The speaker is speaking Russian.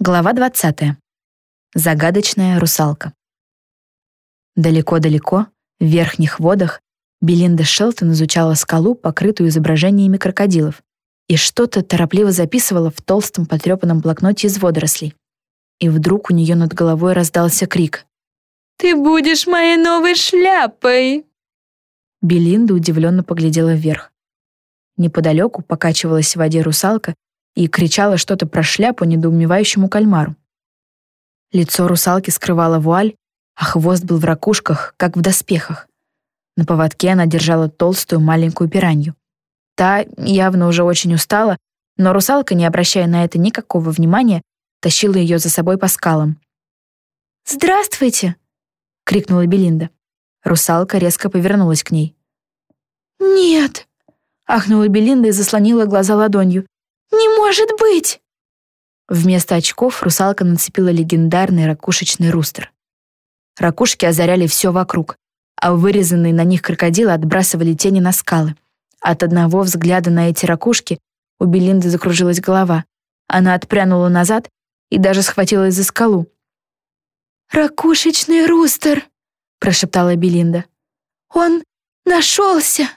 Глава 20. Загадочная русалка. Далеко-далеко, в верхних водах, Белинда Шелтон изучала скалу, покрытую изображениями крокодилов, и что-то торопливо записывала в толстом потрепанном блокноте из водорослей. И вдруг у нее над головой раздался крик. «Ты будешь моей новой шляпой!» Белинда удивленно поглядела вверх. Неподалеку покачивалась в воде русалка и кричала что-то про шляпу недоумевающему кальмару. Лицо русалки скрывала вуаль, а хвост был в ракушках, как в доспехах. На поводке она держала толстую маленькую пиранью. Та явно уже очень устала, но русалка, не обращая на это никакого внимания, тащила ее за собой по скалам. «Здравствуйте!» — крикнула Белинда. Русалка резко повернулась к ней. «Нет!» — ахнула Белинда и заслонила глаза ладонью. «Не может быть!» Вместо очков русалка нацепила легендарный ракушечный рустер. Ракушки озаряли все вокруг, а вырезанные на них крокодилы отбрасывали тени на скалы. От одного взгляда на эти ракушки у Белинды закружилась голова. Она отпрянула назад и даже схватилась за скалу. «Ракушечный рустер!» — прошептала Белинда. «Он нашелся!»